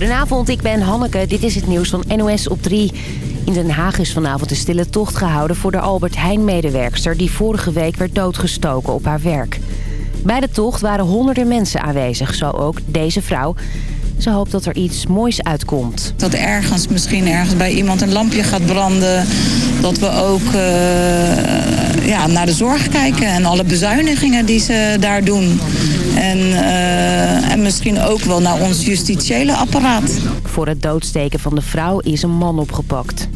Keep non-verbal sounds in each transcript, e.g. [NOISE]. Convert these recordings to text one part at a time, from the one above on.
Goedenavond, ik ben Hanneke. Dit is het nieuws van NOS op 3. In Den Haag is vanavond een stille tocht gehouden voor de Albert Heijn-medewerkster... die vorige week werd doodgestoken op haar werk. Bij de tocht waren honderden mensen aanwezig, zo ook deze vrouw. Ze hoopt dat er iets moois uitkomt. Dat ergens, misschien ergens bij iemand een lampje gaat branden. Dat we ook uh, ja, naar de zorg kijken en alle bezuinigingen die ze daar doen. En, uh, en misschien ook wel naar ons justitiële apparaat. Voor het doodsteken van de vrouw is een man opgepakt.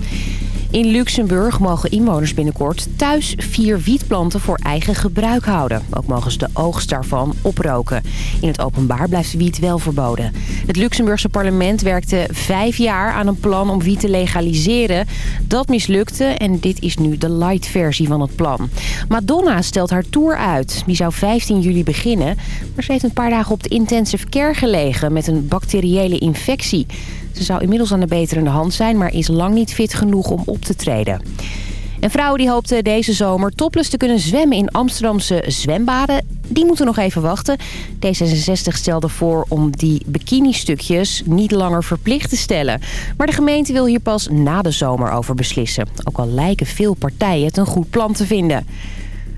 In Luxemburg mogen inwoners binnenkort thuis vier wietplanten voor eigen gebruik houden. Ook mogen ze de oogst daarvan oproken. In het openbaar blijft wiet wel verboden. Het Luxemburgse parlement werkte vijf jaar aan een plan om wiet te legaliseren. Dat mislukte en dit is nu de light versie van het plan. Madonna stelt haar tour uit. Die zou 15 juli beginnen. Maar ze heeft een paar dagen op de intensive care gelegen met een bacteriële infectie. Ze zou inmiddels aan de beterende hand zijn, maar is lang niet fit genoeg om op te treden. Een vrouw die hoopte deze zomer topless te kunnen zwemmen in Amsterdamse zwembaden. Die moeten nog even wachten. D66 stelde voor om die bikini-stukjes niet langer verplicht te stellen. Maar de gemeente wil hier pas na de zomer over beslissen. Ook al lijken veel partijen het een goed plan te vinden.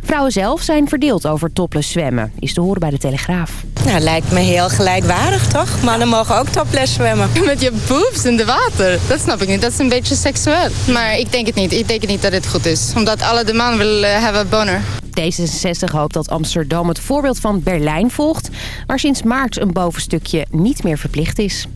Vrouwen zelf zijn verdeeld over topless zwemmen, is te horen bij de Telegraaf. Nou, lijkt me heel gelijkwaardig, toch? Mannen mogen ook topless zwemmen. [LAUGHS] Met je boobs in de water, dat snap ik niet. Dat is een beetje seksueel. Maar ik denk het niet. Ik denk niet dat het goed is. Omdat alle de man willen uh, hebben boner. D66 hoopt dat Amsterdam het voorbeeld van Berlijn volgt... waar sinds maart een bovenstukje niet meer verplicht is.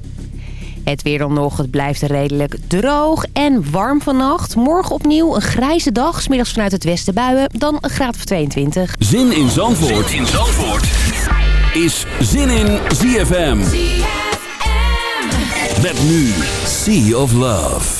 Het weer dan nog. Het blijft redelijk droog en warm vannacht. Morgen opnieuw een grijze dag. Smiddags vanuit het westen buien. Dan een graad of 22. Zin in Zandvoort, zin in Zandvoort. is Zin in ZFM. ZFM. Met nu Sea of Love.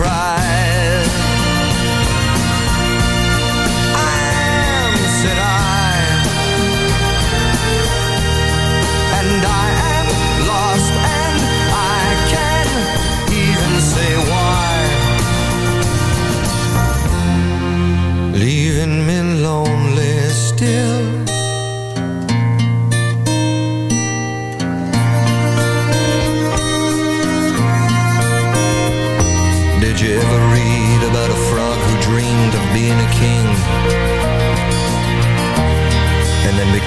cry.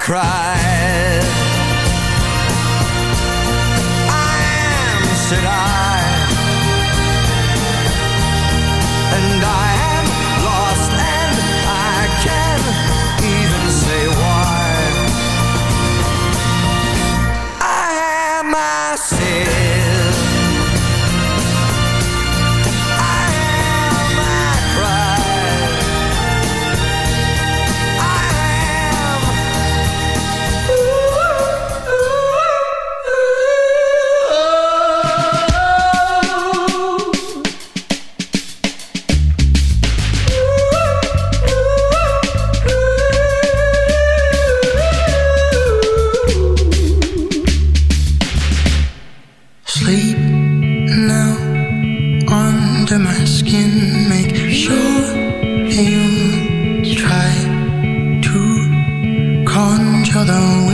cry. alone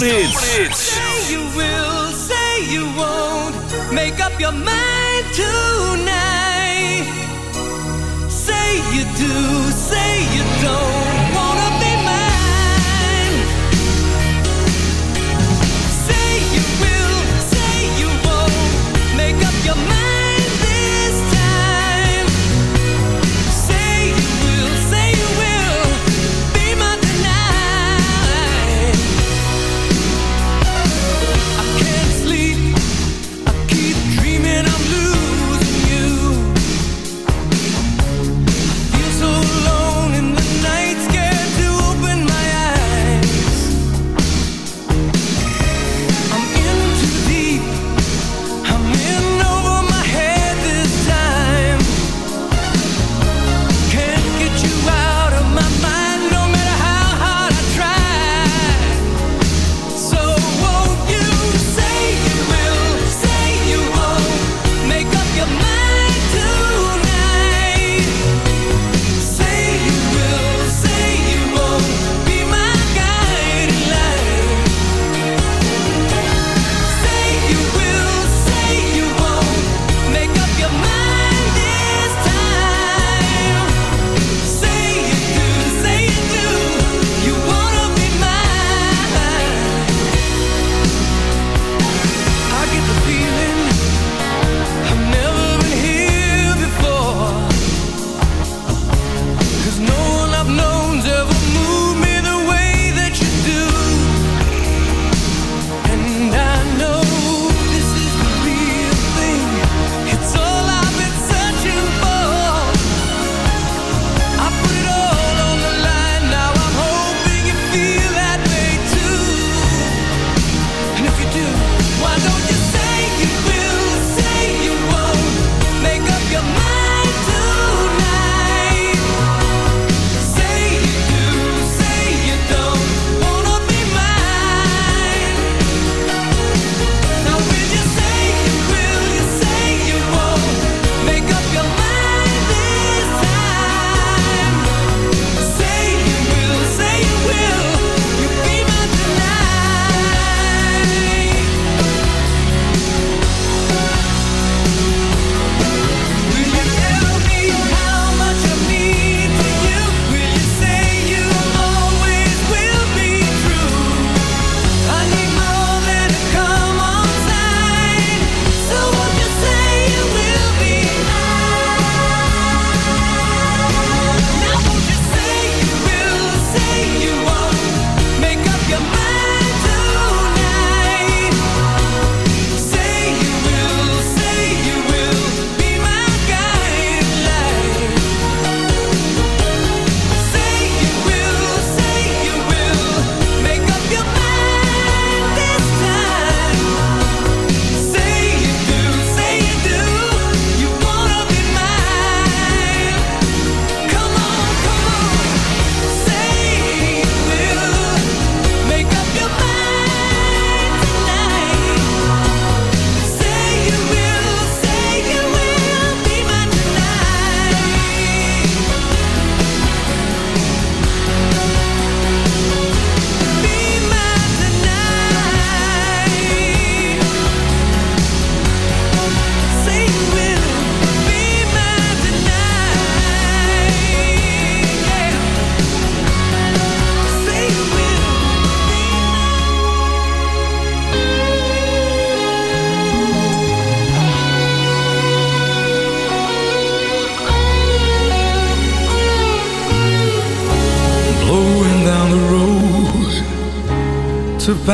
zomerhit. Say you will, say you won't. Make up your mind tonight. Say you do, say you don't.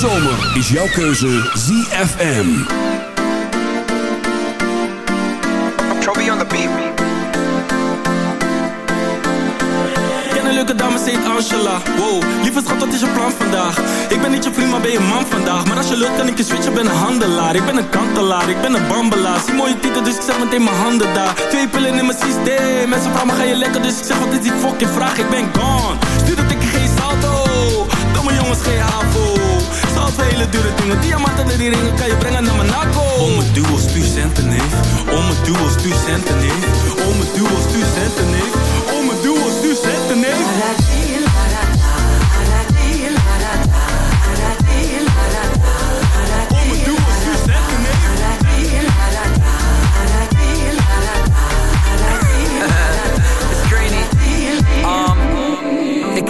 De zomer is jouw keuze ZFM. Trophy on the beat. Ken een leuke dame, ze heet Angela Wow, lieve schat, wat is je plan vandaag? Ik ben niet je vriend, maar ben je man vandaag Maar als je lukt, kan ik je switchen, ben een handelaar Ik ben een kantelaar, ik ben een bambelaar Zie mooie titel, dus ik zet meteen mijn handen daar Twee pillen in mijn systeem Mensen vragen me, ga je lekker? Dus ik zeg, wat is die fucking vraag? Ik ben gone jongens, geen havo. Voor hele dure dingen Diamanten en die ringen kan je brengen naar Monaco Om mijn duo, stuur centen, neef. Om mijn duo, stuur centen, neef. Om mijn duo, stuur centen, neef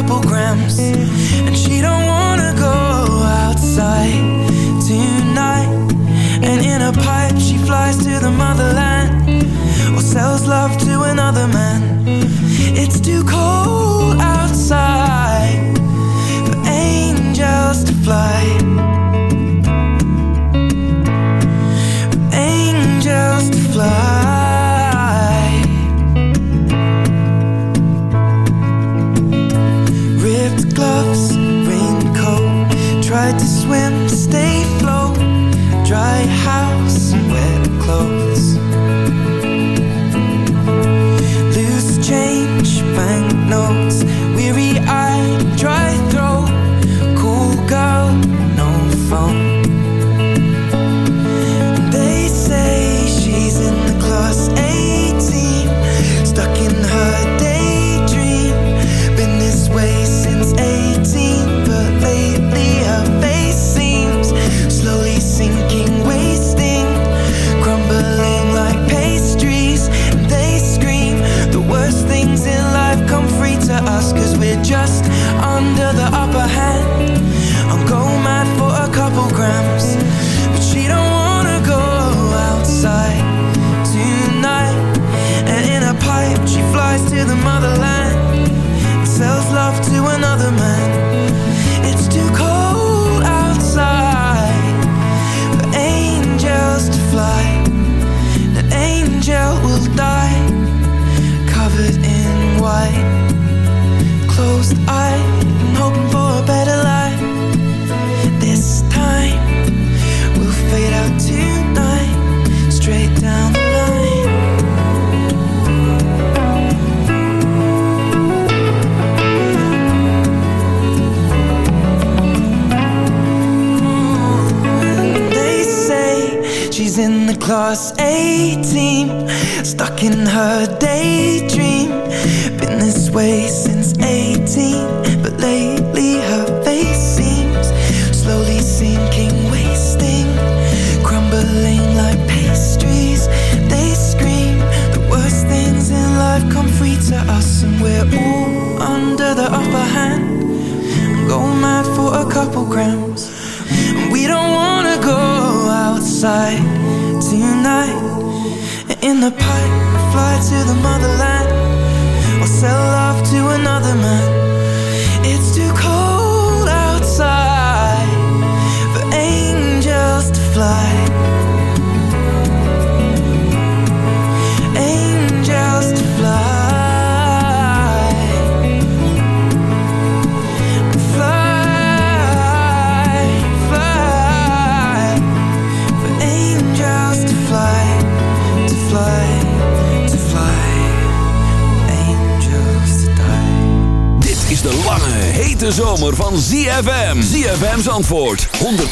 couple grams And she don't wanna go outside tonight. And in a pipe she flies to the motherland. Or sells love to another man. It's too cold.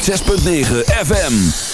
106.9 FM.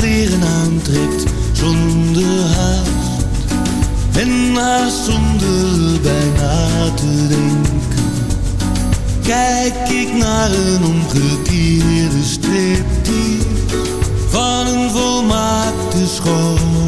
Leren aantrekt zonder haast en haast zonder bijna te denken. Kijk ik naar een omgekeerde die van een volmaakte schoon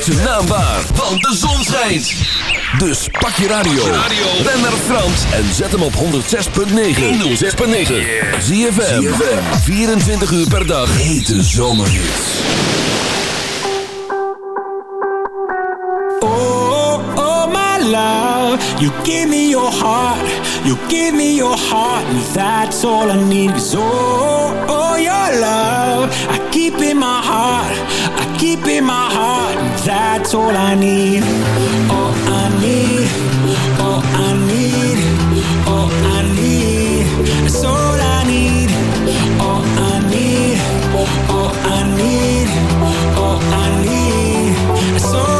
Zijn naam want de zon schijnt. Dus pak je radio, ren naar Frans en zet hem op 106.9. 106.9. Zie je 24 uur per dag. Hete zomerhits. Oh, oh my love, you give me your heart, you give me your heart, that's all I need. oh, oh your love, I keep in my heart, keep in my heart, that's all I need. All I need, all I need, all I need, that's all I need. All I need, all I need, all I need, that's all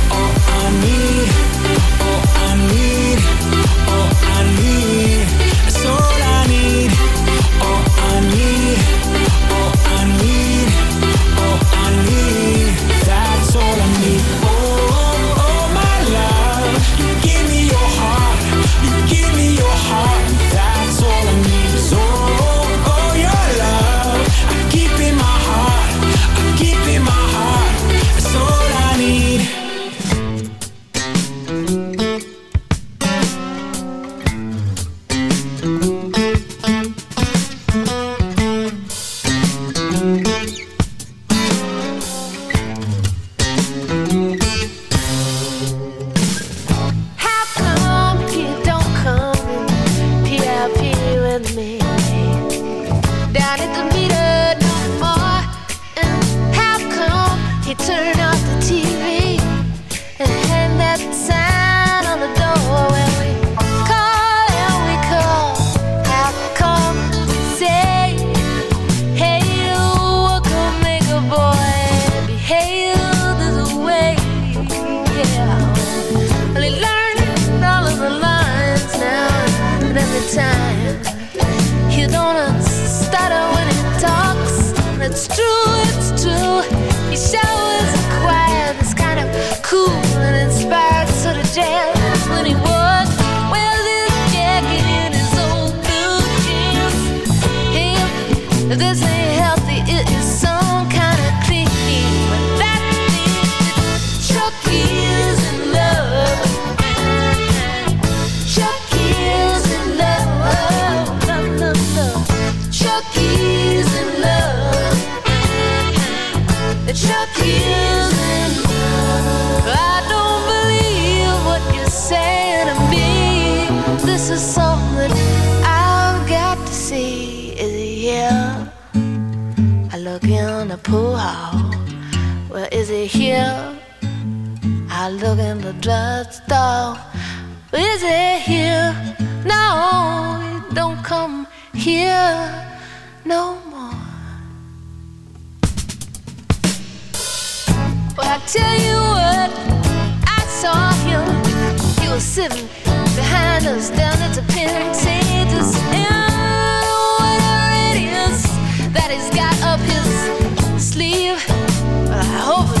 is something I've got to see. Is he here? I look in the pool hall. Well, is he here? I look in the drugstore. Well, is he here? No, he don't come here no more. Well, I tell you what, I saw him. He was sitting behind us down at the whatever it is that he's got up his sleeve. I hope.